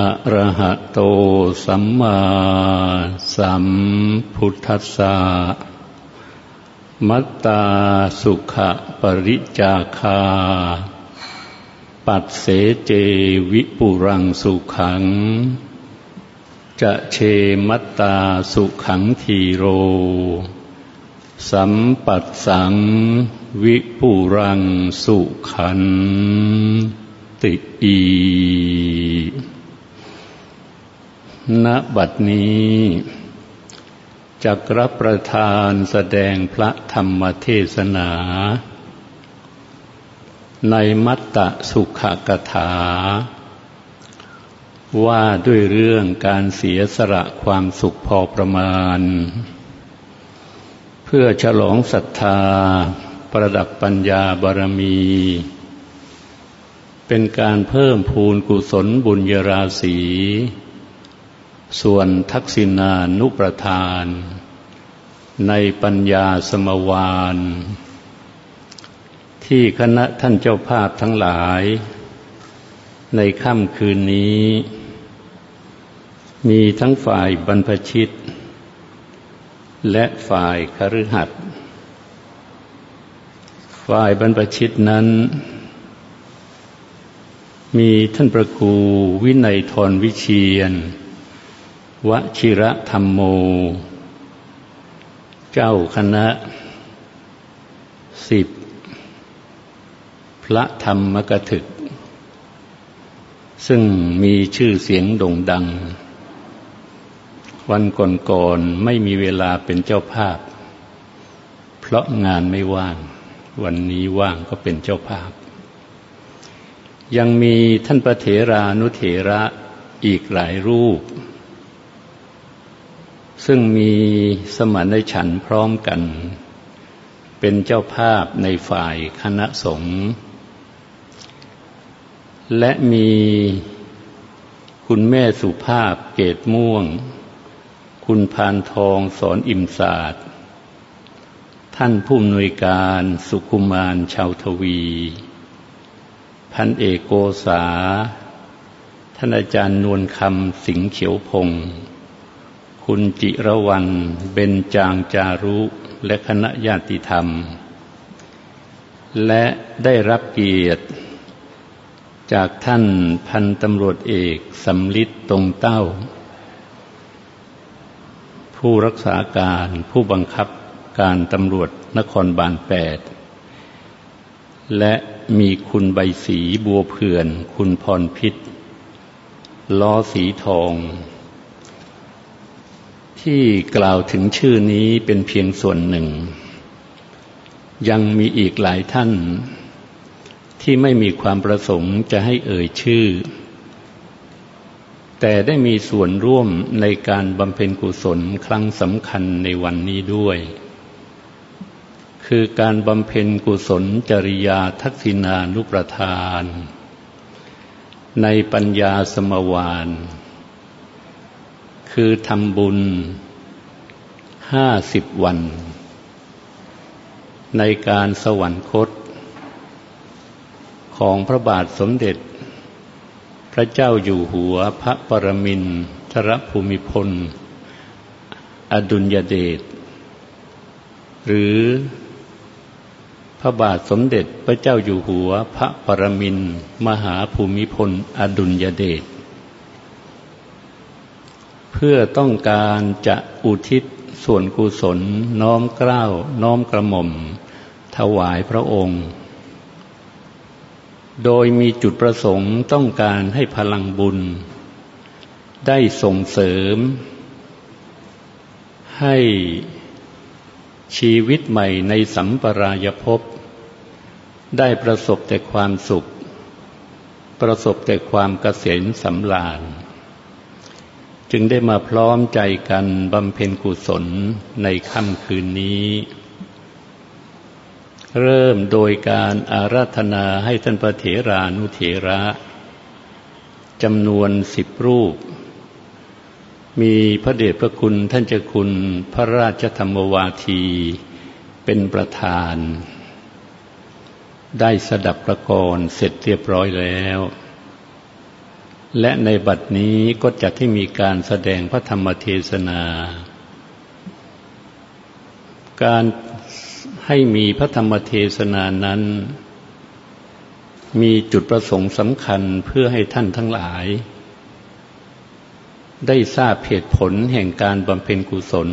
อะระหะโตสัมมาสัมพุทธัสสะมัตตาสุขะปริจาคา ปัดเสเจวิปุรังสุขัง จะเชมัตตาสุขังทีโร สัมปัสสังวิปุรังสุขันติอี ณบัดนี้จักรับประทานแสดงพระธรรมเทศนา ในมัตตสุขกถา ว่าด้วยเรื่องการเสียสละความสุขพอประมาณ เพื่อฉลองศรัทธาประดับปัญญาบารมี เป็นการเพิ่มพูนกุศลบุญยราศี ส่วนทักษิณานุประทาน ในปัญญาสมวาน ที่คณะท่านเจ้าภาพทั้งหลาย ในค่ำคืนนี้ มีทั้งฝ่ายบรรพชิต และฝ่ายคฤหัสถ์ฝ่ายบรรพชิตนั้น มีท่านประครูวินัยทรวิเชียน วชิระธรรมโม เจ้าคณะสิบพระธรรมกถึก ซึ่งมีชื่อเสียงโด่งดัง วันก่อนๆไม่มีเวลาเป็นเจ้าภาพ เพราะงานไม่ว่าง วันนี้ว่างก็เป็นเจ้าภาพ ยังมีท่านประเถรานุเถระอีกหลายรูป ซึ่งมีสมณฉันพร้อมกัน เป็นเจ้าภาพในฝ่ายคณะสงฆ์และมีคุณแม่สุภาพเกตม่วง คุณพานทองสอนอิมศาสตร์ ท่านผู้อำนวยการสุขุมารชาวทวี พันเอกโกษา ท่านอาจารย์นวลคำสิงเขียวพงศ์ คุณจิรวรรณเบญจางจารุ และคณะญาติธรรม และได้รับเกียรติ จากท่านพันตำรวจเอกสำลิดตรงเต้า ผู้รักษาการผู้บังคับการตำรวจนครบาลแปดและมีคุณใบสีบัวเผื่อน คุณพรพิษล้อสีทอง ที่กล่าวถึงชื่อนี้เป็นเพียงส่วนหนึ่ง ยังมีอีกหลายท่าน ที่ไม่มีความประสงค์จะให้เอ่ยชื่อ แต่ได้มีส่วนร่วมในการบำเพ็ญกุศลครั้งสำคัญในวันนี้ด้วย คือการบำเพ็ญกุศลจริยาทักษินานุประทาน ในปัญญาสมวาน คือทำบุญห้าสิบวัน ในการสวรรคต ของพระบาทสมเด็จ พระเจ้าอยู่หัวพระปรมินทรภูมิพล อดุลยเดชหรือพระบาทสมเด็จพระเจ้าอยู่หัว พระปรมินมหาภูมิพล อดุลยเดช เพื่อต้องการจะอุทิศส่วนกุศลน้อมเกล้า น้อมกระหม่อม ถวายพระองค์ โดยมีจุดประสงค์ต้องการให้พลังบุญ ได้ส่งเสริม ให้ชีวิตใหม่ในสัมปรายภพได้ประสบแต่ความสุข ประสบแต่ความเกษมสำราญ จึงได้มาพร้อมใจกันบำเพ็ญกุศลในค่ำคืนนี้ เริ่มโดยการอาราธนาให้ท่านพระเถรานุเถระจำนวนสิบรูป มีพระเดชพระคุณท่านเจ้าคุณพระราชธรรมวาทีเป็นประธาน ได้สดับประกรณ์เสร็จเรียบร้อยแล้ว และในบัดนี้ก็จะที่มีการแสดงพระธรรมเทศนา การให้มีพระธรรมเทศนานั้น มีจุดประสงค์สำคัญเพื่อให้ท่านทั้งหลาย ได้ทราบเหตุผลแห่งการบำเพ็ญกุศล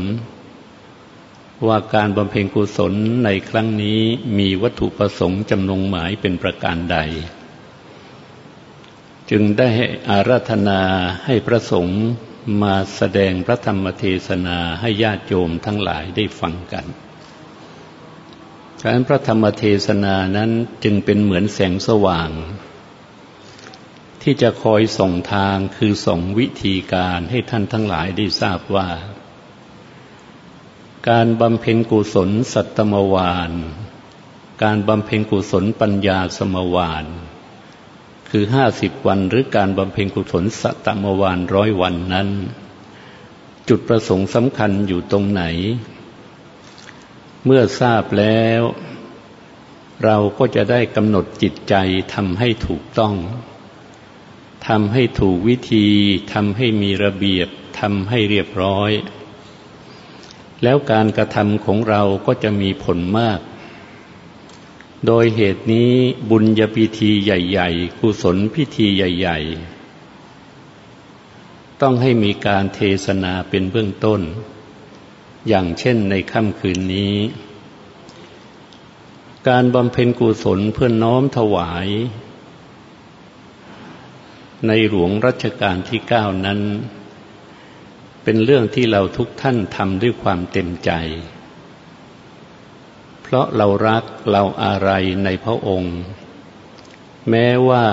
ว่าการบำเพ็ญกุศลในครั้งนี้มีวัตถุประสงค์จำนงหมายเป็นประการใด จึงได้อาราธนาให้พระสงฆ์มาแสดงพระธรรมเทศนาให้ญาติโยมทั้งหลายได้ฟังกันการพระธรรมเทศนานั้นจึงเป็นเหมือนแสงสว่าง ที่จะคอยส่งทางคือส่งวิธีการให้ท่านทั้งหลายได้ทราบว่า การบำเพ็ญกุศลสัตตมวาน การบำเพ็ญกุศลปัญญาสมวาน คือห้าสิบวันหรือการบำเพ็ญกุศลสัตมวานร้อยวันนั้น จุดประสงค์สำคัญอยู่ตรงไหน เมื่อทราบแล้ว เราก็จะได้กำหนดจิตใจทำให้ถูกต้องทำให้ถูกวิธีทำให้มีระเบียบทำให้เรียบร้อย แล้วการกระทำของเราก็จะมีผลมาก โดยเหตุนี้บุญญาพิธีใหญ่ๆกุศลพิธีใหญ่ ๆ ต้องให้มีการเทศนาเป็นเบื้องต้น อย่างเช่นในค่ำคืนนี้ การบำเพ็ญกุศลเพื่อน้อมถวาย ในหลวงรัชกาลที่เก้านั้น เป็นเรื่องที่เราทุกท่านทำด้วยความเต็มใจ พราะเรารักเราอะไรในพระองค์ แม้ว่า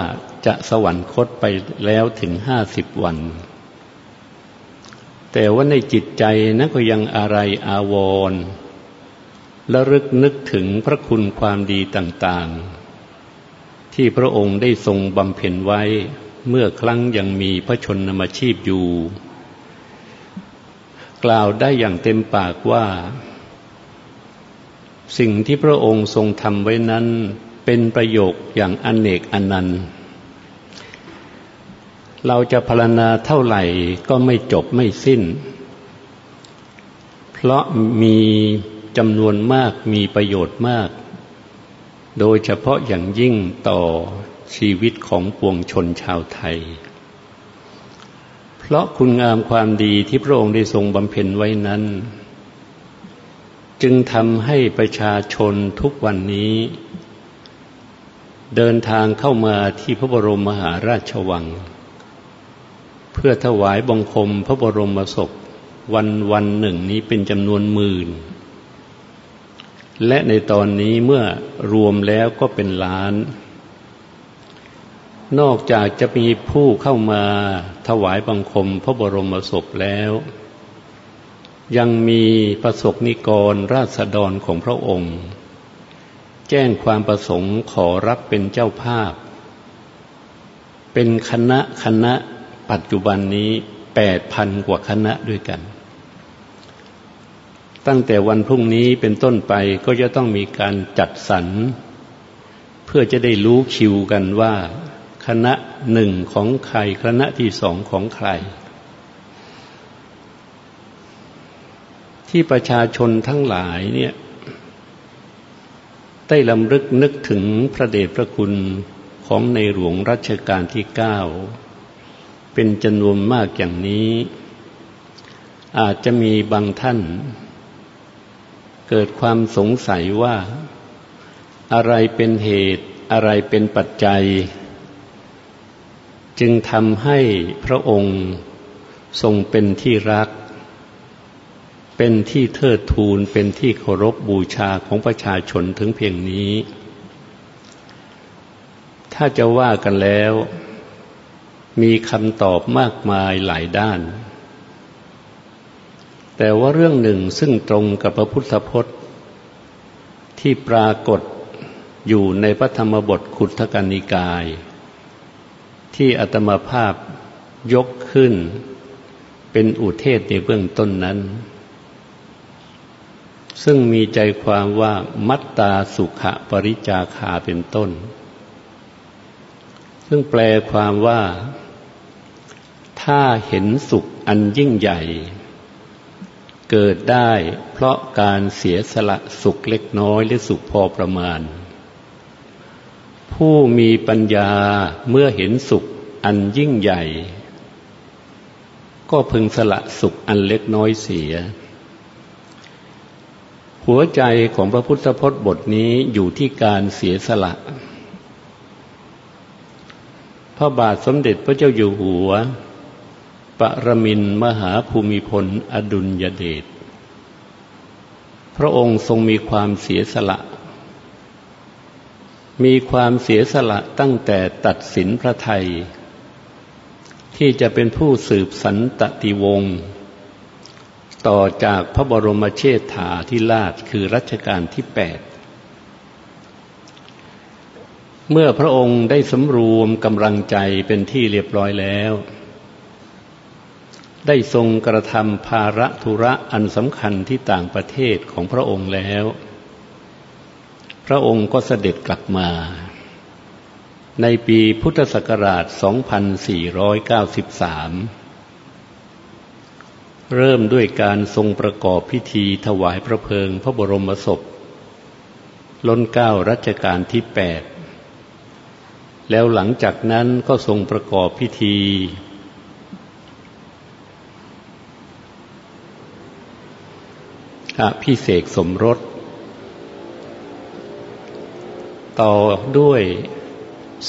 จะสวรรคตไปแล้วถึงห้าสิบวัน แต่ว่าในจิตใจนั้นก็ยังอะไรอาวรและรึกนึกถึงพระคุณความดีต่างๆ ที่พระองค์ได้ทรงบำเพ็ญไว้เมื่อครั้งยังมีพระชนมชีพอยู่ กล่าวได้อย่างเต็มปากว่า สิ่งที่พระองค์ทรงทำไว้นั้น เป็นประโยคอย่างอนเนกอนันต์ เราจะพรณนาเท่าไหร่ก็ไม่จบไม่สิ้น เพราะมีจำนวนมากมีประโยชน์มาก โดยเฉพาะอย่างยิ่งต่อชีวิตของปวงชนชาวไทย เพราะคุณงามความดีที่พระองค์ได้ทรงบำเพ็ญไว้นั้น จึงทำให้ประชาชนทุกวันนี้ เดินทางเข้ามาที่พระบรมมหาราชวัง เพื่อถวายบังคมพระบรมศพวันวันหนึ่งนี้เป็นจำนวนหมื่น และในตอนนี้เมื่อรวมแล้วก็เป็นล้าน นอกจากจะมีผู้เข้ามาถวายบังคมพระบรมศพแล้ว ยังมีประสบนิกรราษฎรของพระองค์ แจ้งความประสงค์ขอรับเป็นเจ้าภาพ เป็นคณะคณะปัจจุบันนี้แปดพันกว่าคณะด้วยกัน ตั้งแต่วันพรุ่งนี้เป็นต้นไปก็จะต้องมีการจัดสรร เพื่อจะได้รู้คิวกันว่า คณะหนึ่งของใคร คณะที่สองของใคร ที่ประชาชนทั้งหลายเนี่ยได้ลำลึกนึกถึงพระเดชพระคุณของในหลวงรัชกาลที่เก้าเป็นจำนวนมากอย่างนี้ อาจจะมีบางท่าน เกิดความสงสัยว่า อะไรเป็นเหตุอะไรเป็นปัจจัย จึงทำให้พระองค์ทรงเป็นที่รัก เป็นที่เทิดทูนเป็นที่เคารพบบูชาของประชาชนถึงเพียงนี้ ถ้าจะว่ากันแล้ว มีคำตอบมากมายหลายด้าน แต่ว่าเรื่องหนึ่งซึ่งตรงกับพระพุทธพจน์ ที่ปรากฏอยู่ในพระธรรมบทขุทกนิกาย ที่อัตมาภาพยกขึ้นเป็นอุเทศในเบื้องต้นนั้น ซึ่งมีใจความว่ามัตตาสุขะปริจาคาเป็นต้น ซึ่งแปลความว่า ถ้าเห็นสุขอันยิ่งใหญ่ เกิดได้เพราะการเสียสละสุขเล็กน้อยหรือสุขพอประมาณ ผู้มีปัญญาเมื่อเห็นสุขอันยิ่งใหญ่ ก็พึงสละสุขอันเล็กน้อยเสีย หัวใจของพระพุทธพจน์บทนี้อยู่ที่การเสียสละ พระบาทสมเด็จพระเจ้าอยู่หัว ปรมินมหาภูมิพลอดุลยเดช พระองค์ทรงมีความเสียสละ มีความเสียสละตั้งแต่ตัดสินพระไทย ที่จะเป็นผู้สืบสันตติวงศ์ ต่อจากพระบรมเชษฐาธิราชคือรัชกาลที่แปดเมื่อพระองค์ได้สำรวมกำลังใจเป็นที่เรียบร้อยแล้ว ได้ทรงกระทำภาระธุระอันสำคัญที่ต่างประเทศของพระองค์แล้ว พระองค์ก็เสด็จกลับมา ในปีพุทธศักราช 2493 เริ่มด้วยการทรงประกอบพิธีถวายพระเพลิงพระบรมศพ ล้นเก้ารัชกาลที่แปดแล้วหลังจากนั้นก็ทรงประกอบพิธีอภิเศษสมรส ต่อด้วย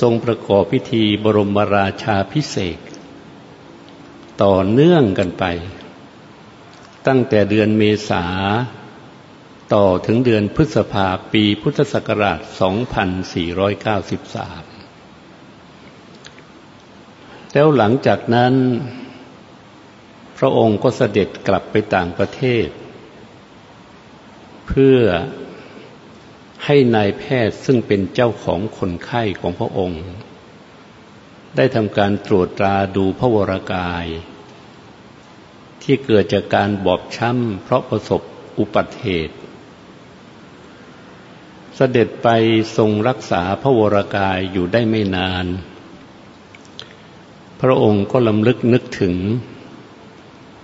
ทรงประกอบพิธีบรมราชาพิเศษ ต่อเนื่องกันไป ตั้งแต่เดือนเมษาต่อถึงเดือนพฤษภาปีพุทธศักราช 2493 แล้วหลังจากนั้น พระองค์ก็เสด็จกลับไปต่างประเทศ เพื่อให้นายแพทย์ซึ่งเป็นเจ้าของคนไข้ของพระองค์ ได้ทำการตรวจตราดูพระวรากาย ที่เกิดจากการบอบช้ำเพราะประสบอุบัติเหตุ เสด็จไปทรงรักษาพระวรากายอยู่ได้ไม่นาน พระองค์ก็ลำลึกนึกถึง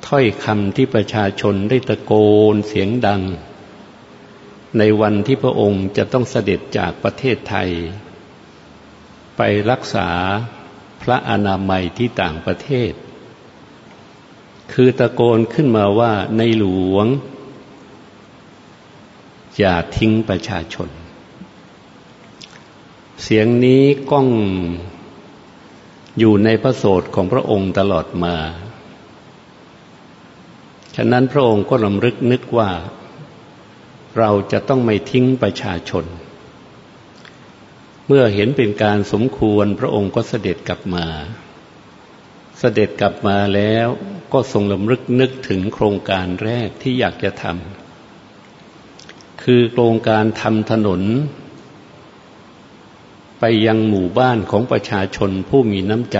ถ้อยคำที่ประชาชนได้ตะโกนเสียงดัง ในวันที่พระองค์จะต้องเสด็จจากประเทศไทย ไปรักษาพระอนามัยที่ต่างประเทศ คือตะโกนขึ้นมาว่าในหลวง อย่าทิ้งประชาชน เสียงนี้ก้องอยู่ในพระโสดของพระองค์ตลอดมา ฉะนั้นพระองค์ก็ลำลึกนึกว่า เราจะต้องไม่ทิ้งประชาชน เมื่อเห็นเป็นการสมควรพระองค์ก็เสด็จกลับมา เสด็จกลับมาแล้ว ก็ทรงลำลึกนึกถึงโครงการแรกที่อยากจะทำคือโครงการทำถนน ไปยังหมู่บ้านของประชาชนผู้มีน้ำใจ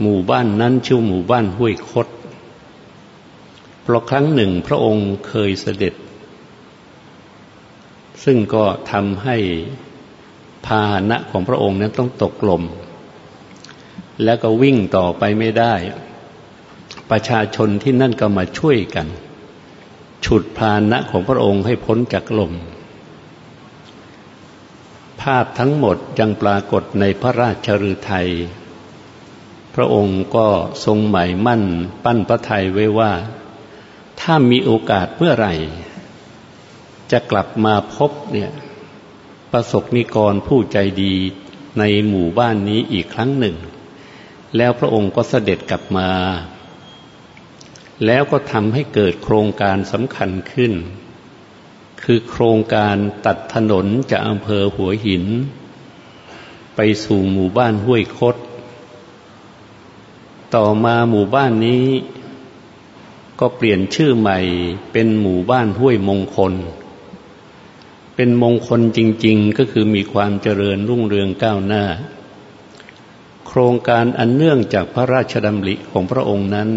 หมู่บ้านนั้นชื่อหมู่บ้านห้วยคดเพราะครั้งหนึ่งพระองค์เคยเสด็จ ซึ่งก็ทำให้พาหนะของพระองค์นั้นต้องตกลมแล้วก็วิ่งต่อไปไม่ได้ ประชาชนที่นั่นก็มาช่วยกัน ฉุดพานะของพระองค์ให้พ้นจากลม ภาพทั้งหมดยังปรากฏในพระราชฤทัยพระองค์ก็ทรงหมายมั่นปั้นพระทัยไว้ว่า ถ้ามีโอกาสเมื่อไหร่ จะกลับมาพบเนี่ยประสบนิกรผู้ใจดีในหมู่บ้านนี้อีกครั้งหนึ่ง แล้วพระองค์ก็เสด็จกลับมา แล้วก็ทำให้เกิดโครงการสำคัญขึ้น คือโครงการตัดถนนจากอำเภอหัวหิน ไปสู่หมู่บ้านห้วยคด ต่อมาหมู่บ้านนี้ ก็เปลี่ยนชื่อใหม่เป็นหมู่บ้านห้วยมงคล เป็นมงคลจริง ๆ ก็คือมีความเจริญรุ่งเรืองก้าวหน้า โครงการอันเนื่องจากพระราชดำริของพระองค์นั้น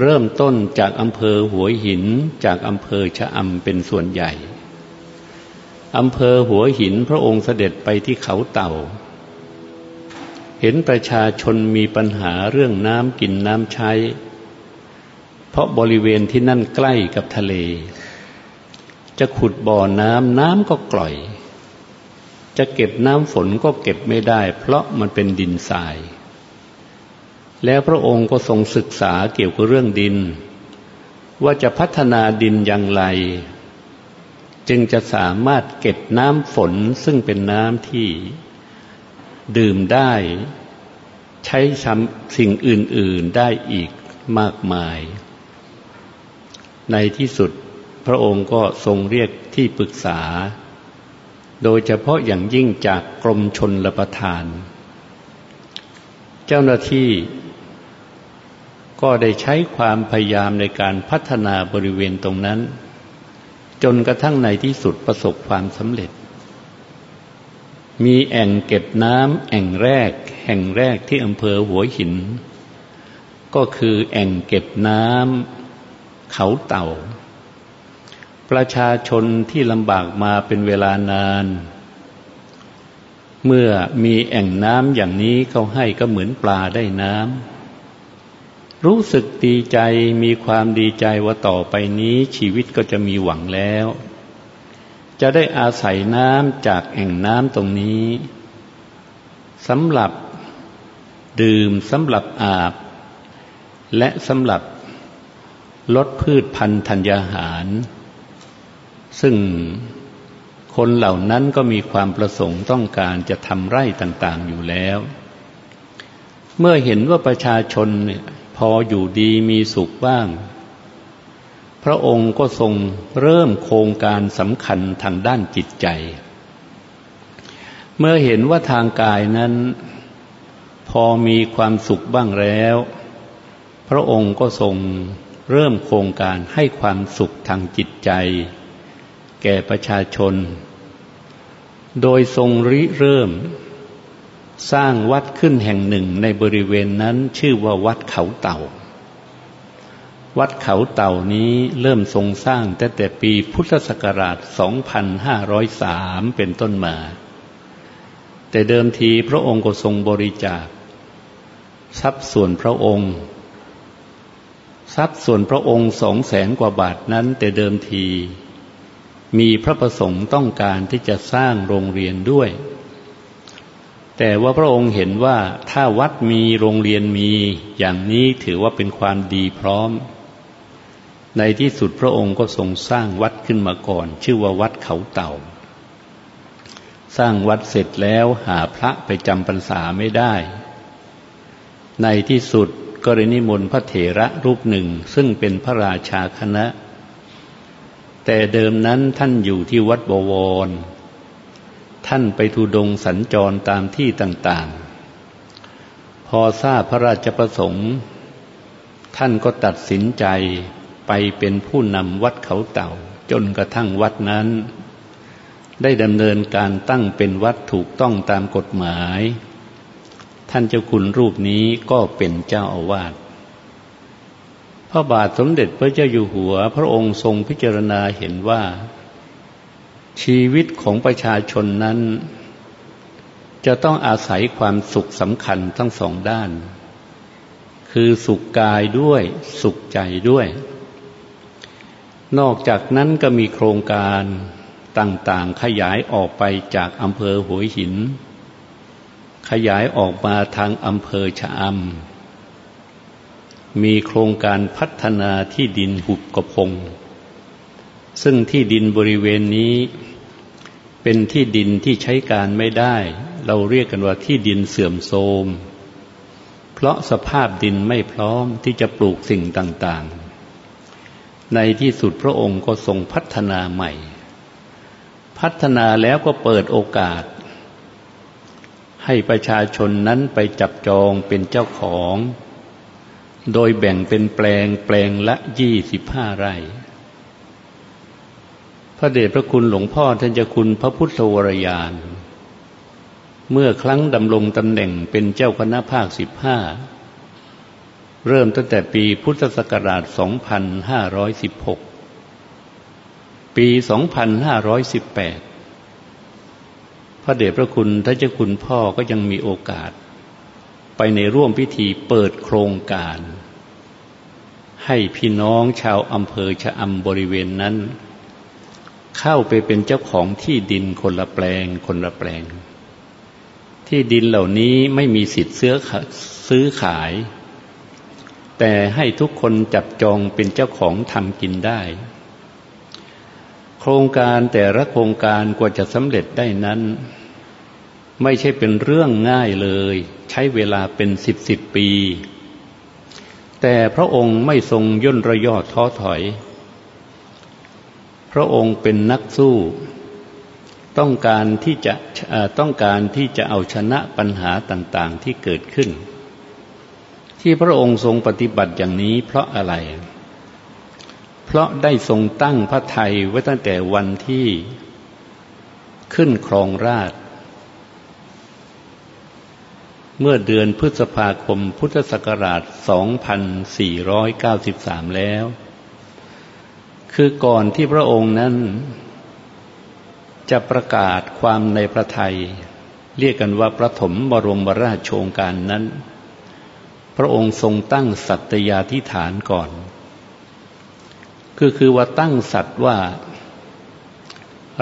เริ่มต้นจากอำเภอหัวหินจากอำเภอชะอำเป็นส่วนใหญ่อำเภอหัวหินพระองค์เสด็จไปที่เขาเต่า เห็นประชาชนมีปัญหาเรื่องน้ำกินน้ำใช้ เพราะบริเวณที่นั่นใกล้กับทะเล จะขุดบ่อน้ำน้ำก็กล่อย จะเก็บน้ำฝนก็เก็บไม่ได้ เพราะมันเป็นดินทราย แล้วพระองค์ก็ทรงศึกษาเกี่ยวกับเรื่องดิน ว่าจะพัฒนาดินอย่างไร จึงจะสามารถเก็บน้ำฝนซึ่งเป็นน้ำที่ดื่มได้ ใช้สิ่งอื่น ๆได้อีกมากมาย ในที่สุดพระองค์ก็ทรงเรียกที่ปรึกษา โดยเฉพาะอย่างยิ่งจากกรมชนรประทาน เจ้าหน้าที่ ก็ได้ใช้ความพยายามในการพัฒนาบริเวณตรงนั้น จนกระทั่งในที่สุดประสบความสำเร็จ มีแอ่งเก็บน้ำแอ่งแรก แห่งแรกที่อำเภอหัวหิน ก็คือแอ่งเก็บน้ำเขาเต่า ประชาชนที่ลำบากมาเป็นเวลานาน เมื่อมีแอ่งน้ำอย่างนี้เขาให้ก็เหมือนปลาได้น้ำ รู้สึกดีใจมีความดีใจว่าต่อไปนี้ชีวิตก็จะมีหวังแล้ว จะได้อาศัยน้ำจากแอ่งน้ำตรงนี้สำหรับดื่มสำหรับอาบ และสำหรับลดพืชพันธุ์ธัญญาหาร ซึ่งคนเหล่านั้นก็มีความประสงค์ต้องการจะทำไร่ต่างๆอยู่แล้ว เมื่อเห็นว่าประชาชน พออยู่ดีมีสุขบ้าง พระองค์ก็ทรงเริ่มโครงการสำคัญทางด้านจิตใจ เมื่อเห็นว่าทางกายนั้น พอมีความสุขบ้างแล้ว พระองค์ก็ทรงเริ่มโครงการให้ความสุขทางจิตใจ แก่ประชาชน โดยทรงริเริ่ม สร้างวัดขึ้นแห่งหนึ่งในบริเวณนั้นชื่อว่าวัดเขาเต่า วัดเขาเต่านี้เริ่มทรงสร้างแต่แต่ปีพุทธศักราช 2503 เป็นต้นมา แต่เดิมทีพระองค์ก็ทรงบริจาค ทรัพย์ส่วนพระองค์ ทรัพย์ส่วนพระองค์สองแสนกว่าบาทนั้น แต่เดิมที มีพระประสงค์ต้องการที่จะสร้างโรงเรียนด้วย แต่ว่าพระองค์เห็นว่าถ้าวัดมีโรงเรียนมีอย่างนี้ถือว่าเป็นความดีพร้อม ในที่สุดพระองค์ก็ทรงสร้างวัดขึ้นมาก่อน ชื่อว่าวัดเขาเต่า สร้างวัดเสร็จแล้วหาพระไปจำพรรษาไม่ได้ ในที่สุดก็เลยนิมนต์พระเถระรูปหนึ่งซึ่งเป็นพระราชาคณะ แต่เดิมนั้นท่านอยู่ที่วัดบวร ท่านไปทุดงสัญจรตามที่ต่างๆ พอทราบพระราชประสงค์ ท่านก็ตัดสินใจไปเป็นผู้นำวัดเขาเต่า จนกระทั่งวัดนั้น ได้ดำเนินการตั้งเป็นวัดถูกต้องตามกฎหมาย ท่านเจ้าคุณรูปนี้ก็เป็นเจ้าอาวาสพระบาทสมเด็จพระเจ้าอยู่หัว พระองค์ทรงพิจารณาเห็นว่า ชีวิตของประชาชนนั้น จะต้องอาศัยความสุขสำคัญทั้งสองด้าน คือสุขกายด้วยสุขใจด้วย นอกจากนั้นก็มีโครงการต่างๆ ขยายออกไปจากอำเภอหัวหิน ขยายออกมาทางอำเภอชะอำมีโครงการพัฒนาที่ดินหุบกระพง ซึ่งที่ดินบริเวณนี้ เป็นที่ดินที่ใช้การไม่ได้ เราเรียกกันว่าที่ดินเสื่อมโทรมเพราะสภาพดินไม่พร้อมที่จะปลูกสิ่งต่างๆ ในที่สุดพระองค์ก็ทรงพัฒนาใหม่ พัฒนาแล้วก็เปิดโอกาส ให้ประชาชนนั้นไปจับจองเป็นเจ้าของ โดยแบ่งเป็นแปลงแปลงละยี่สิบห้าไร่ ระเดชพระคุณหลวงพ่อท่านจะคุณพระพุทธวรยาน เมื่อครั้งดำรงตำแหน่งเป็นเจ้าคณะภาคสิบห้าเริ่มตั้งแต่ปีพุทธศักราช 2516 ปี 2518 พระเดชพระคุณท่านเจ้าคุณพ่อก็ยังมีโอกาส ไปในร่วมพิธีเปิดโครงการ ให้พี่น้องชาวอำเภอชะอำบริเวณนั้น เข้าไปเป็นเจ้าของที่ดินคนละแปลง คนละแปลง ที่ดินเหล่านี้ไม่มีสิทธิ์ซื้อขาย แต่ให้ทุกคนจับจองเป็นเจ้าของทำกินได้ โครงการแต่ละโครงการกว่าจะสำเร็จได้นั้น ไม่ใช่เป็นเรื่องง่ายเลย ใช้เวลาเป็นสิบสิบปี แต่พระองค์ไม่ทรงย่นระยอดท้อถอย พระองค์เป็นนักสู้ ต้องการที่จะต้องการที่จะเอาชนะปัญหาต่างๆที่เกิดขึ้น ที่พระองค์ทรงปฏิบัติอย่างนี้เพราะอะไร เพราะได้ทรงตั้งพระไทยไว้ตั้งแต่วันที่ขึ้นครองราชเมื่อเดือนพฤษภาคมพุทธศักราช 2493 แล้ว คือก่อนที่พระองค์นั้น จะประกาศความในพระไทยเรียกกันว่าประถมบรมราชโชงการนั้น พระองค์ทรงตั้งสัตยาธิฐานก่อน คือคือว่าตั้งสัตว์ว่า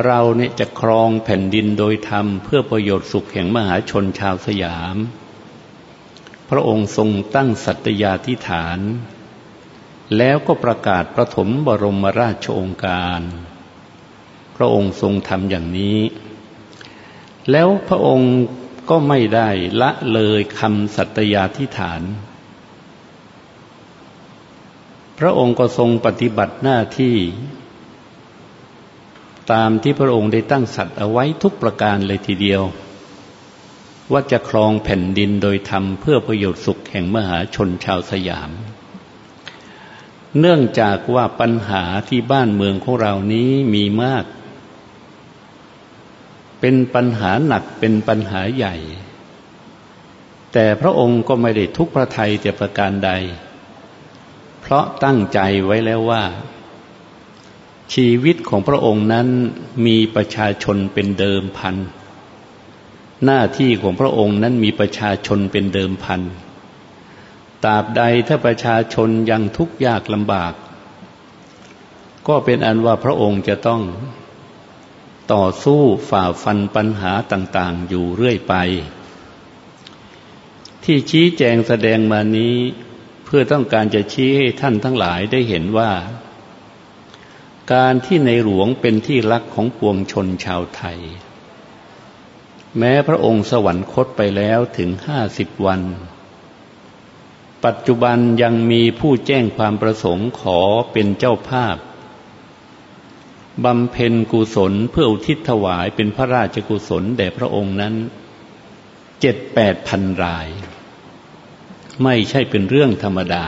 เราเนี่ยจะครองแผ่นดินโดยธรรม เพื่อประโยชน์สุขแห่งมหาชนชาวสยาม พระองค์ทรงตั้งสัตยาธิฐาน แล้วก็ประกาศประถมบรมราชโองการ พระองค์ทรงทำอย่างนี้ แล้วพระองค์ก็ไม่ได้ละเลยคำสัตยาธิฐาน พระองค์ก็ทรงปฏิบัติหน้าที่ ตามที่พระองค์ได้ตั้งสัตว์เอาไว้ทุกประการเลยทีเดียว ว่าจะครองแผ่นดินโดยธรรมเพื่อประโยชน์สุขแห่งมหาชนชาวสยาม เนื่องจากว่าปัญหาที่บ้านเมืองของเรานี้มีมาก เป็นปัญหาหนักเป็นปัญหาใหญ่ แต่พระองค์ก็ไม่ได้ทุกพระทัยแต่ประการใด เพราะตั้งใจไว้แล้วว่า ชีวิตของพระองค์นั้นมีประชาชนเป็นเดิมพัน หน้าที่ของพระองค์นั้นมีประชาชนเป็นเดิมพัน ตราบใดถ้าประชาชนยังทุกข์ยากลำบาก ก็เป็นอันว่าพระองค์จะต้องต่อสู้ฝ่าฟันปัญหาต่างๆ อยู่เรื่อยไป ที่ชี้แจงแสดงมานี้เพื่อต้องการจะชี้ให้ท่านทั้งหลายได้เห็นว่า การที่ในหลวงเป็นที่รักของปวงชนชาวไทย แม้พระองค์สวรรคตไปแล้วถึงห้าสิบวัน ปัจจุบันยังมีผู้แจ้งความประสงค์ขอเป็นเจ้าภาพบำเพ็ญกุศลเพื่ออุทิศถวายเป็นพระราชกุศลแด่พระองค์นั้นเจ็ดแปดพันราย ไม่ใช่เป็นเรื่องธรรมดา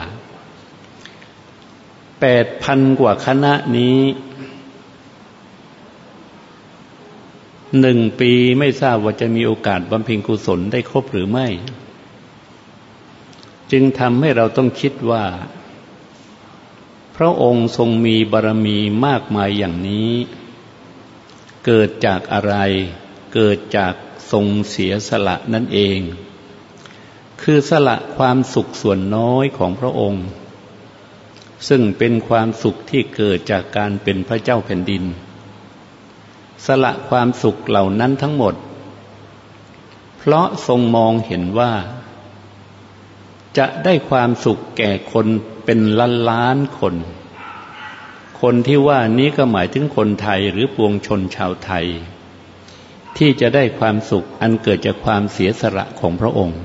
แปดพันกว่าคณะนี้หนึ่งปีไม่ทราบว่าจะมีโอกาสบำเพ็ญกุศลได้ครบหรือไม่ จึงทำให้เราต้องคิดว่า พระองค์ทรงมีบารมีมากมายอย่างนี้ เกิดจากอะไร เกิดจากทรงเสียสละนั่นเอง คือสละความสุขส่วนน้อยของพระองค์ ซึ่งเป็นความสุขที่เกิดจากการเป็นพระเจ้าแผ่นดิน สละความสุขเหล่านั้นทั้งหมด เพราะทรงมองเห็นว่า จะได้ความสุขแก่คนเป็นล้านล้านคน คนที่ว่านี้ก็หมายถึงคนไทยหรือปวงชนชาวไทย ที่จะได้ความสุขอันเกิดจากความเสียสละของพระองค์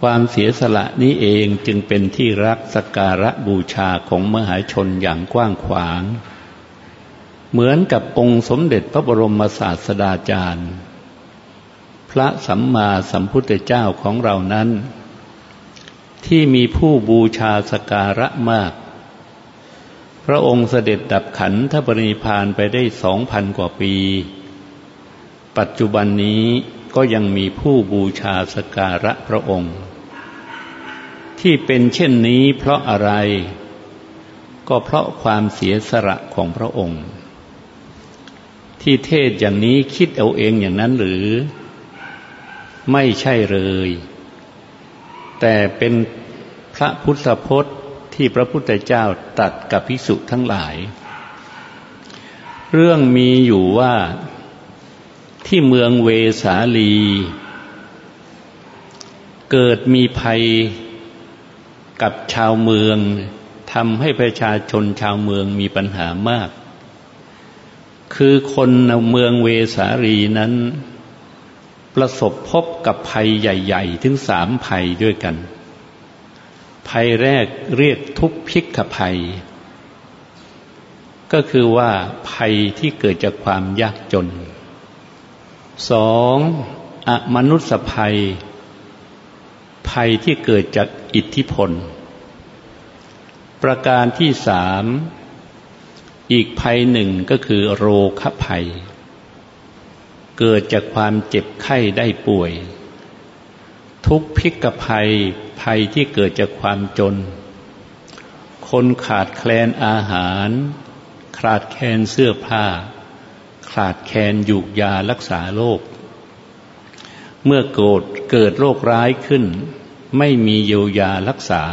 ความเสียสละนี้เองจึงเป็นที่รักสการะบูชาของมหาชนอย่างกว้างขวาง เหมือนกับองค์สมเด็จพระบรมศาสดาจารย์ พระสัมมาสัมพุทธเจ้าของเรานั้น ที่มีผู้บูชาสการะมาก พระองค์เสด็จดับขันธปรินิพานไปได้สองพันกว่าปี ปัจจุบันนี้ก็ยังมีผู้บูชาสการะพระองค์ ที่เป็นเช่นนี้เพราะอะไร ก็เพราะความเสียสละของพระองค์ ที่เทศอย่างนี้คิดเอาเองอย่างนั้นหรือ ไม่ใช่เลย แต่เป็นพระพุทธพจน์ที่พระพุทธเจ้าตัดกับภิกษุทั้งหลาย เรื่องมีอยู่ว่าที่เมืองเวสาลี เกิดมีภัยกับชาวเมืองทำให้ประชาชนชาวเมืองมีปัญหามาก คือคนในเมืองเวสาลีนั้น ประสบพบกับภัยใหญ่ ๆ ถึงสามภัยด้วยกัน ภัยแรกเรียกทุกพิกภัย ก็คือว่าภัยที่เกิดจากความยากจนสองอมนุษยภัย ภัยที่เกิดจากอิทธิพล ประการที่สามอีกภัยหนึ่งก็คือโรคภัย เกิดจากความเจ็บไข้ได้ป่วย ทุกพิกภัยภัยที่เกิดจากความจน คนขาดแคลนอาหาร ขาดแคลนเสื้อผ้า ขาดแคลนยุกยารักษาโรคเมื่อโกรธเกิดโรคร้ายขึ้น ไม่มีเยียวยารักษา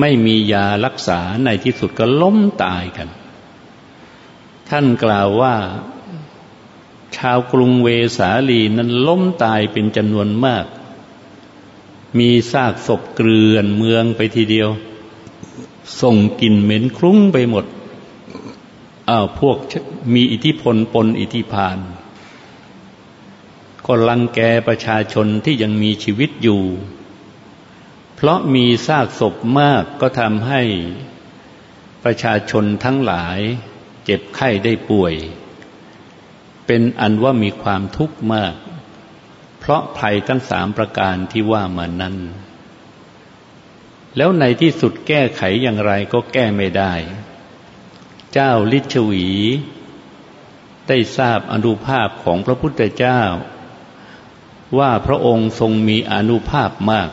ไม่มียารักษาในที่สุดก็ล้มตายกัน ท่านกล่าวว่า ชาวกรุงเวสาลีนั้นล้มตายเป็นจำนวนมาก มีซากศพเกลื่อนเมืองไปทีเดียว ส่งกลิ่นเหม็นคลุ้งไปหมดอ้าวพวกมีอิทธิพลปนอิทธิพานก็ลังแกประชาชนที่ยังมีชีวิตอยู่ เพราะมีซากศพมากก็ทำให้ประชาชนทั้งหลายเจ็บไข้ได้ป่วย เป็นอันว่ามีความทุกข์มาก เพราะภัยทั้งสามประการที่ว่ามานั้น แล้วในที่สุดแก้ไขอย่างไรก็แก้ไม่ได้ เจ้าลิชวี ได้ทราบอนุภาพของพระพุทธเจ้า ว่าพระองค์ทรงมีอนุภาพมาก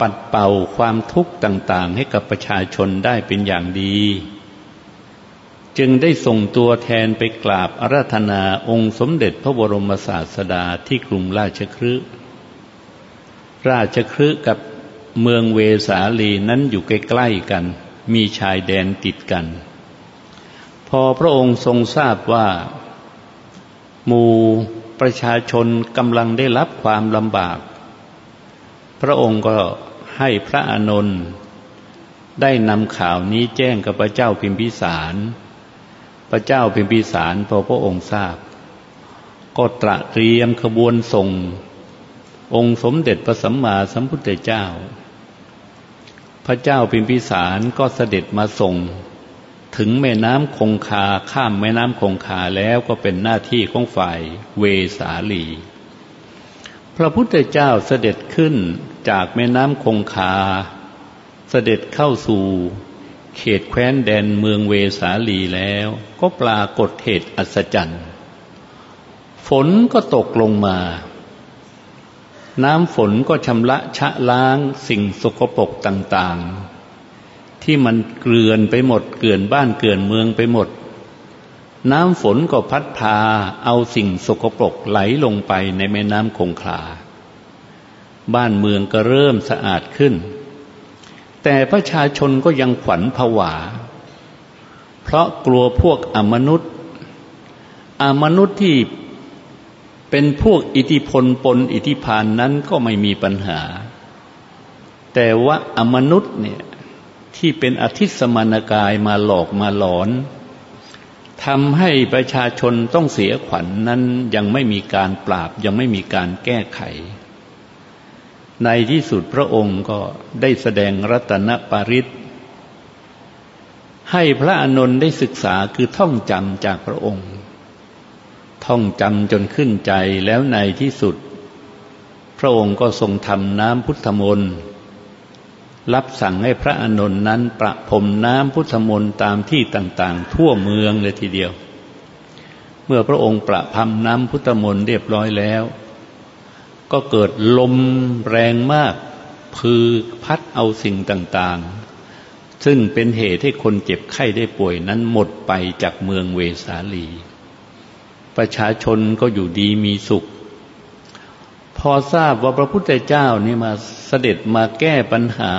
ปัดเป่าความทุกข์ต่าง ๆ ให้กับประชาชนได้เป็นอย่างดี จึงได้ส่งตัวแทนไปกราบอาราธนาองค์สมเด็จพระบรมศาสดาที่กรุงราชคฤห์ราชคฤห์กับเมืองเวสาลีนั้นอยู่ใกล้ๆกัน มีชายแดนติดกัน พอพระองค์ทรงทราบว่า หมู่ประชาชนกำลังได้รับความลำบาก พระองค์ก็ให้พระอานนท์ได้นำข่าวนี้แจ้งกับพระเจ้าพิมพิสาร พระเจ้าพิมพิสารพอพระองค์ทราบ ก็ตระเตรียมขบวนส่ง องค์สมเด็จพระสัมมาสัมพุทธเจ้า พระเจ้าพิมพิสารก็เสด็จมาส่ง ถึงแม่น้ำคงคาข้ามแม่น้ำคงคาแล้วก็เป็นหน้าที่ของฝ่ายเวสาลี พระพุทธเจ้าเสด็จขึ้นจากแม่น้ำคงคา เสด็จเข้าสู่ เขตแคว้นแดนเมืองเวสาลีแล้ว ก็ปรากฏเหตุอัศจรรย์ ฝนก็ตกลงมา น้ำฝนก็ชำระชะล้างสิ่งสกปรกต่างๆ ที่มันเกลื่อนไปหมดเกลื่อนบ้านเกลื่อนเมืองไปหมด น้ำฝนก็พัดพาเอาสิ่งสกปรกไหลลงไปในแม่น้ำคงคาบ้านเมืองก็เริ่มสะอาดขึ้น แต่ประชาชนก็ยังขวัญผวา เพราะกลัวพวกอมนุษย์ อมนุษย์ที่เป็นพวกอิทธิพลปนอิทธิพานนั้นก็ไม่มีปัญหา แต่ว่าอมนุษย์เนี่ยที่เป็นอธิสมานกายมาหลอกมาหลอนทำให้ประชาชนต้องเสียขวัญนนั้นยังไม่มีการปราบยังไม่มีการแก้ไข ในที่สุดพระองค์ก็ได้แสดงรัตนปริศให้พระอนนท์ได้ศึกษาคือท่องจำจากพระองค์ ท่องจำจนขึ้นใจแล้วในที่สุด พระองค์ก็ทรงทำน้ำพุทธมนต์รับสั่งให้พระอนนท์นั้นประพรมน้ำพุทธมนต์ตามที่ต่างๆ ทั่วเมืองเลยทีเดียว เมื่อพระองค์ประพรมน้ำพุทธมนต์เรียบร้อยแล้ว ก็เกิดลมแรงมาก พือพัดเอาสิ่งต่างๆ ซึ่งเป็นเหตุให้คนเจ็บไข้ได้ป่วยนั้นหมดไปจากเมืองเวสาลี ประชาชนก็อยู่ดีมีสุข พอทราบว่าพระพุทธเจ้านี่มาเสด็จมาแก้ปัญหา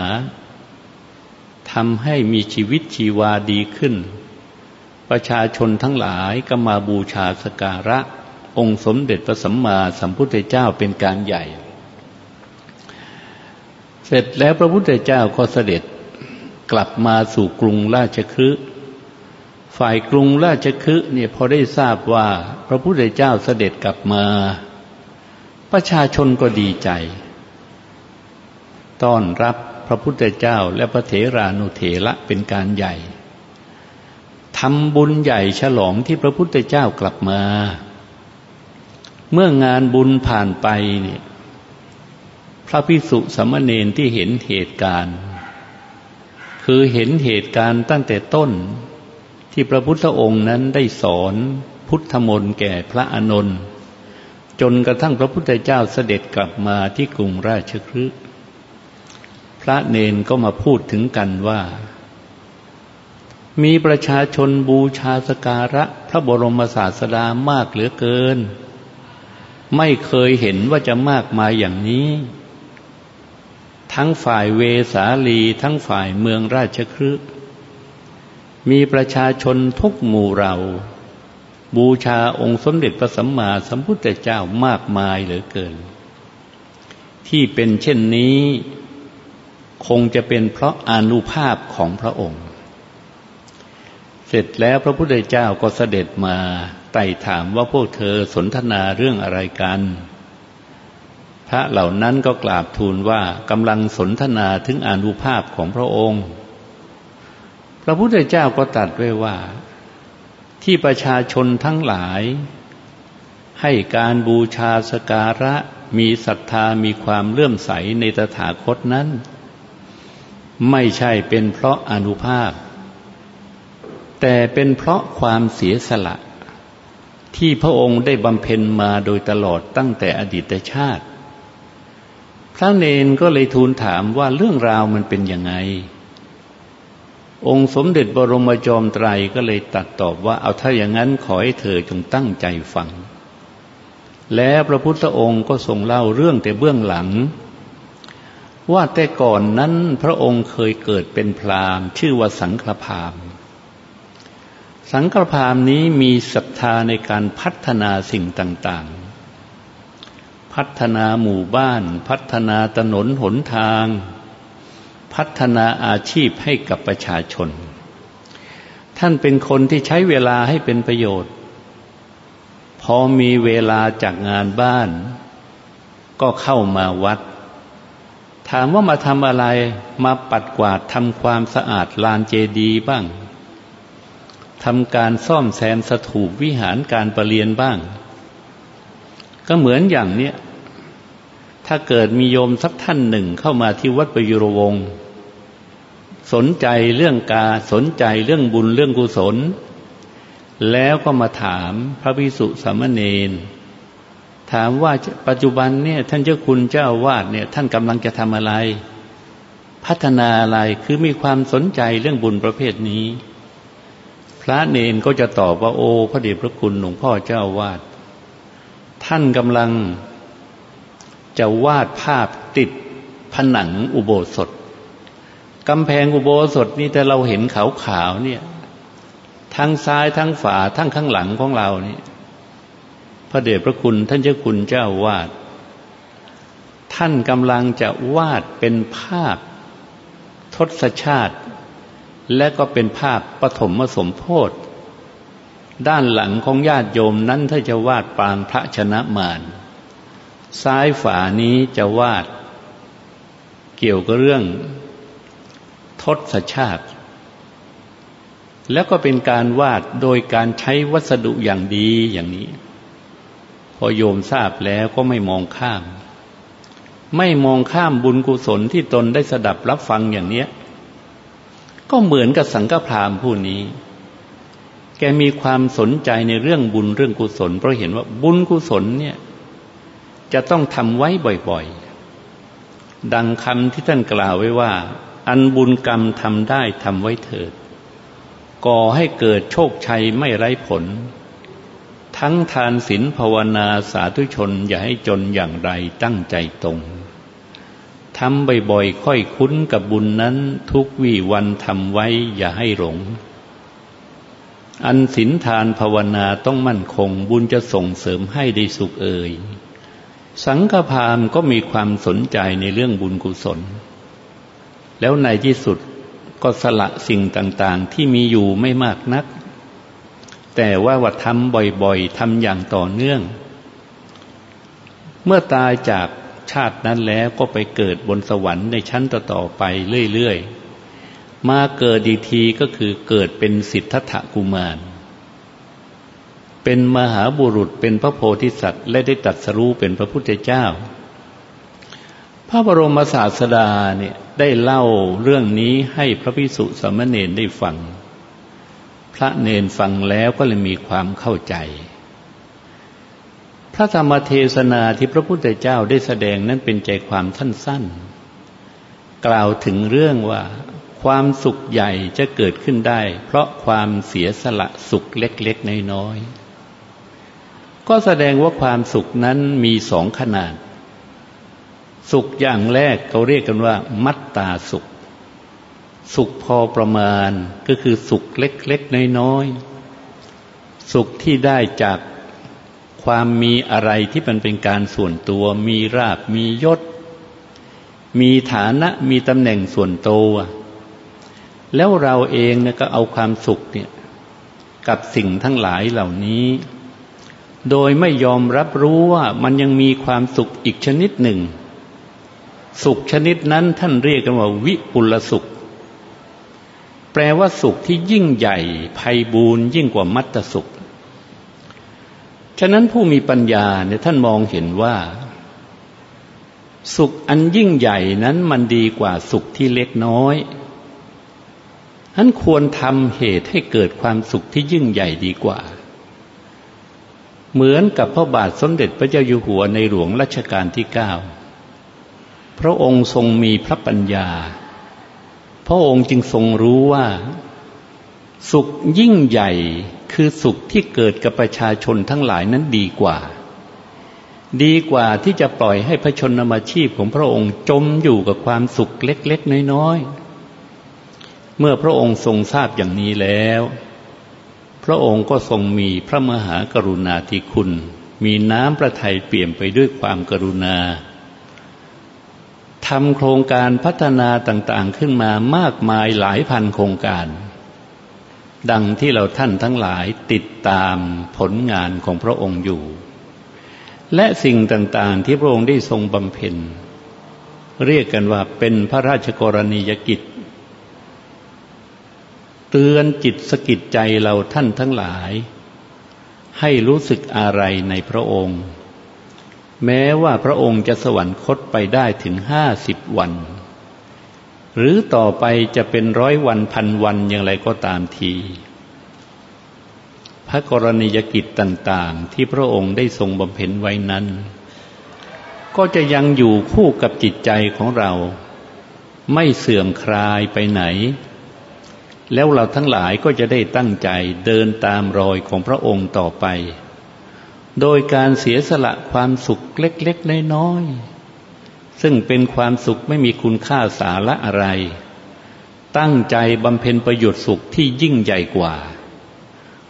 ทำให้มีชีวิตชีวาดีขึ้น ประชาชนทั้งหลายก็มาบูชาสการะ องค์สมเด็จพระสัมมาสัมพุทธเจ้าเป็นการใหญ่ เสร็จแล้วพระพุทธเจ้าก็เสด็จกลับมาสู่กรุงราชคฤห์ฝ่ายกรุงราชคฤห์เนี่ยพอได้ทราบว่าพระพุทธเจ้าเสด็จกลับมา ประชาชนก็ดีใจ ต้อนรับพระพุทธเจ้าและพระเถรานุเถระเป็นการใหญ่ทำบุญใหญ่ฉลองที่พระพุทธเจ้ากลับมา เมื่องานบุญผ่านไปเนี่ยพระพิสุสมณเณรที่เห็นเหตุการณ์ คือเห็นเหตุการณ์ตั้งแต่ต้นที่พระพุทธองค์นั้นได้สอนพุทธมนต์แก่พระอานนท์จนกระทั่งพระพุทธเจ้าเสด็จกลับมาที่กรุงราชคฤห์พระเนนก็มาพูดถึงกันว่า มีประชาชนบูชาสการะพระบรมศาสดามากเหลือเกิน ไม่เคยเห็นว่าจะมากมายอย่างนี้ ทั้งฝ่ายเวสาลี ทั้งฝ่ายเมืองราชคฤห์มีประชาชนทุกหมู่เรา บูชาองค์สมเด็จพระสัมมาสัมพุทธเจ้ามากมายเหลือเกิน ที่เป็นเช่นนี้ คงจะเป็นเพราะอนุภาพของพระองค์ เสร็จแล้วพระพุทธเจ้าก็เสด็จมา ไต่ถามว่าพวกเธอสนทนาเรื่องอะไรกัน พระเหล่านั้นก็กราบทูลว่ากำลังสนทนาถึงอนุภาพของพระองค์ พระพุทธเจ้าก็ตรัสไว้ว่า ที่ประชาชนทั้งหลาย ให้การบูชาสการะมีศรัทธามีความเลื่อมใสในตถาคตนั้น ไม่ใช่เป็นเพราะอนุภาพ แต่เป็นเพราะความเสียสละ ที่พระองค์ได้บำเพ็ญมาโดยตลอดตั้งแต่อดีตชาติ พระเนนก็เลยทูลถามว่าเรื่องราวมันเป็นยังไง องค์สมเด็จบรมจอมไตรก็เลยตัดตอบว่าเอาถ้าอย่างนั้นขอให้เธอจงตั้งใจฟัง แล้วพระพุทธองค์ก็ทรงเล่าเรื่องแต่เบื้องหลัง ว่าแต่ก่อนนั้นพระองค์เคยเกิดเป็นพราหมณ์ ชื่อว่าสังฆพราหมณ์ สังฆพามนี้มีศรัทธาในการพัฒนาสิ่งต่างๆ พัฒนาหมู่บ้าน พัฒนาถนนหนทาง พัฒนาอาชีพให้กับประชาชน ท่านเป็นคนที่ใช้เวลาให้เป็นประโยชน์ พอมีเวลาจากงานบ้าน ก็เข้ามาวัด ถามว่ามาทำอะไร มาปัดกวาดทำความสะอาดลานเจดีย์บ้าง ทำการซ่อมแซมสถูปวิหารการประเรียนบ้าง ก็เหมือนอย่างเนี้ยถ้าเกิดมีโยมสักท่านหนึ่งเข้ามาที่วัดประยุรวงศ์สนใจเรื่องกาสนใจเรื่องบุญเรื่องกุศล แล้วก็มาถามพระพิสุสามเณรถามว่าปัจจุบันเนี่ย ท่านเจ้าคุณเจ้าวาดเนี่ย ท่านกำลังจะทำอะไร พัฒนาอะไรคือมีความสนใจเรื่องบุญประเภทนี้ พระเนนก็จะตอบว่าโอ้พระเดชพระคุณหลวงพ่อเจ้าวาด ท่านกำลังจะวาดภาพติดผนังอุโบสถกำแพงอุโบสถนี่แต่เราเห็นขาวๆเนี่ย ทั้งซ้ายทั้งฝาทั้งข้างหลังของเรานี่พระเดชพระคุณท่านเจ้าคุณเจ้าวาด ท่านกำลังจะวาดเป็นภาพทศชาติ และก็เป็นภาพปฐมสมโพธิด้านหลังของญาติโยมนั้นถ้าจะวาดปางพระชนะมารซ้ายฝานี้จะวาด เกี่ยวกับเรื่อง ทศชาติ แล้วก็เป็นการวาดโดยการใช้วัสดุอย่างดีอย่างนี้ พอโยมทราบแล้วก็ไม่มองข้าม ไม่มองข้ามบุญกุศลที่ตนได้สดับรับฟังอย่างเนี้ย ก็เหมือนกับสังฆพราหมณ์ผู้นี้ แกมีความสนใจในเรื่องบุญเรื่องกุศล เพราะเห็นว่าบุญกุศลเนี่ย จะต้องทำไว้บ่อยๆ ดังคำที่ท่านกล่าวไว้ว่า อันบุญกรรมทำได้ทำไว้เถิด ก่อให้เกิดโชคชัยไม่ไร้ผล ทั้งทานศีลภาวนาสาธุชนอย่าให้จนอย่างไรตั้งใจตรง ทำบ่อยๆ ค่อยคุ้นกับบุญนั้น ทุกวี่วันทำไว้อย่าให้หลง อันศีลทานภาวนาต้องมั่นคง บุญจะส่งเสริมให้ได้สุขเอ่ย สังฆพามก็มีความสนใจในเรื่องบุญกุศล แล้วในที่สุดก็สละสิ่งต่างๆ ที่มีอยู่ไม่มากนัก แต่ว่าว่าทำบ่อยๆทำอย่างต่อเนื่อง เมื่อตายจาก ชาตินั้นแล้วก็ไปเกิดบนสวรรค์ในชั้นต่อๆไปเรื่อยๆ มาเกิดอีกทีก็คือเกิดเป็นสิทธัตถกุมาร เป็นมหาบุรุษเป็นพระโพธิสัตว์ และได้ตัดสรู้เป็นพระพุทธเจ้า พระบรมศาสดาเนี่ยได้เล่าเรื่องนี้ให้พระพิสุสมณเณรได้ฟัง พระเนนฟังแล้วก็เลยมีความเข้าใจ พระธรรมเทศนาที่พระพุทธเจ้าได้แสดงนั้นเป็นใจความสั้นๆ กล่าวถึงเรื่องว่า ความสุขใหญ่จะเกิดขึ้นได้ เพราะความเสียสละสุขเล็กๆน้อยๆก็แสดงว่าความสุขนั้นมีสองขนาด สุขอย่างแรกเขาเรียกกันว่า มัตตาสุข สุขพอประมาณก็คือสุขเล็กๆน้อยๆสุขที่ได้จาก ความมีอะไรที่มันเป็นการส่วนตัว มีราบมียศ มีฐานะมีตำแหน่งส่วนตัวแล้วเราเองเนี่ยก็เอาความสุขเนี่ยกับสิ่งทั้งหลายเหล่านี้ โดยไม่ยอมรับรู้ว่ามันยังมีความสุขอีกชนิดหนึ่ง สุขชนิดนั้นท่านเรียกกันว่าวิปุลสุข แปลว่าสุขที่ยิ่งใหญ่ภัยบูนยิ่งกว่ามัตตสุข ฉะนั้นผู้มีปัญญาเนี่ยท่านมองเห็นว่า สุขอันยิ่งใหญ่นั้นมันดีกว่าสุขที่เล็กน้อยนั้นควรทำเหตุให้เกิดความสุขที่ยิ่งใหญ่ดีกว่า เหมือนกับพระบาทสมเด็จพระเจ้าอยู่หัวในหลวงรัชกาลที่เก้าพระองค์ทรงมีพระปัญญา พระองค์จึงทรงรู้ว่า สุขยิ่งใหญ่คือสุขที่เกิดกับประชาชนทั้งหลายนั้นดีกว่า ดีกว่าที่จะปล่อยให้พระชนมาชีพของพระองค์จมอยู่กับความสุขเล็กๆน้อยๆ เมื่อพระองค์ทรงทราบอย่างนี้แล้ว พระองค์ก็ทรงมีพระมหากรุณาธิคุณ มีน้ำประทัยเปี่ยมไปด้วยความกรุณาทำโครงการพัฒนาต่างๆขึ้นมามากมายหลายพันโครงการ ดังที่เราท่านทั้งหลายติดตามผลงานของพระองค์อยู่ และสิ่งต่างๆที่พระองค์ได้ทรงบำเพ็ญ เรียกกันว่าเป็นพระราชกรณียกิจ เตือนจิตสกิดใจเราท่านทั้งหลาย ให้รู้สึกอะไรในพระองค์ แม้ว่าพระองค์จะสวรรคตไปได้ถึงห้าสิบวัน หรือต่อไปจะเป็นร้อยวันพันวันอย่างไรก็ตามที พระกรณียกิจต่าง ๆ ที่พระองค์ได้ทรงบำเพ็ญไว้นั้น ก็จะยังอยู่คู่กับจิตใจของเรา ไม่เสื่อมคลายไปไหน แล้วเราทั้งหลายก็จะได้ตั้งใจเดินตามรอยของพระองค์ต่อไป โดยการเสียสละความสุขเล็ก ๆ น้อยๆ ซึ่งเป็นความสุขไม่มีคุณค่าสาระอะไร ตั้งใจบำเพ็ญประโยชน์สุขที่ยิ่งใหญ่กว่า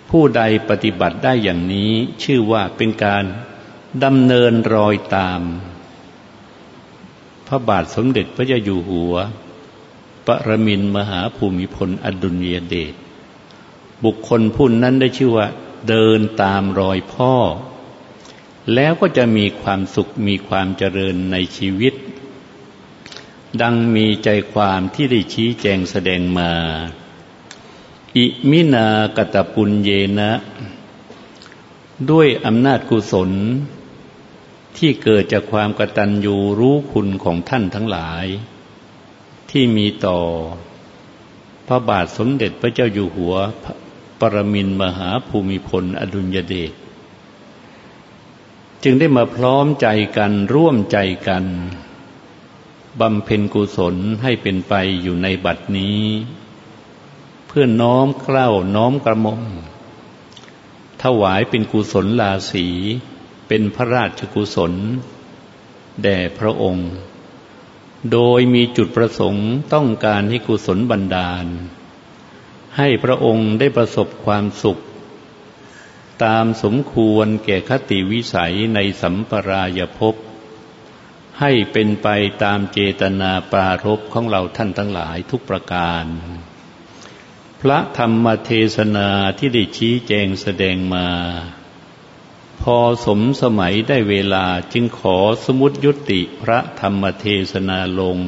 ผู้ใดปฏิบัติได้อย่างนี้ชื่อว่าเป็นการดำเนินรอยตาม พระบาทสมเด็จพระเจ้าอยู่หัว ปรมินมหาภูมิพลอดุลยเดชบุคคลผู้นั้นได้ชื่อว่า เดินตามรอยพ่อ แล้วก็จะมีความสุขมีความเจริญในชีวิต ดังมีใจความที่ได้ชี้แจงแสดงมา อิมินากตปุญเยนะ ด้วยอำนาจกุศล ที่เกิดจากความกตัญญูรู้คุณของท่านทั้งหลาย ที่มีต่อ พระบาทสมเด็จพระเจ้าอยู่หัว ปรมินมหาภูมิพล อดุลยเดช จึงได้มาพร้อมใจกันร่วมใจกันบำเพ็ญกุศลให้เป็นไปอยู่ในบัดนี้ เพื่อน้อมเกล้าน้อมกระหม่อมถวายเป็นกุศลลาสีเป็นพระราชกุศล แด่พระองค์ โดยมีจุดประสงค์ต้องการให้กุศลบันดาล ให้พระองค์ได้ประสบความสุข ตามสมควรแก่คติวิสัยในสัมปรายภพให้เป็นไปตามเจตนาปรารบของเราท่านทั้งหลายทุกประการ พระธรรมเทศนาที่ได้ชี้แจงแสดงมา พอสมสมัยได้เวลาจึงขอสมุดยุติพระธรรมเทศนาลง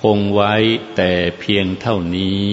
คงไว้แต่เพียงเท่านี้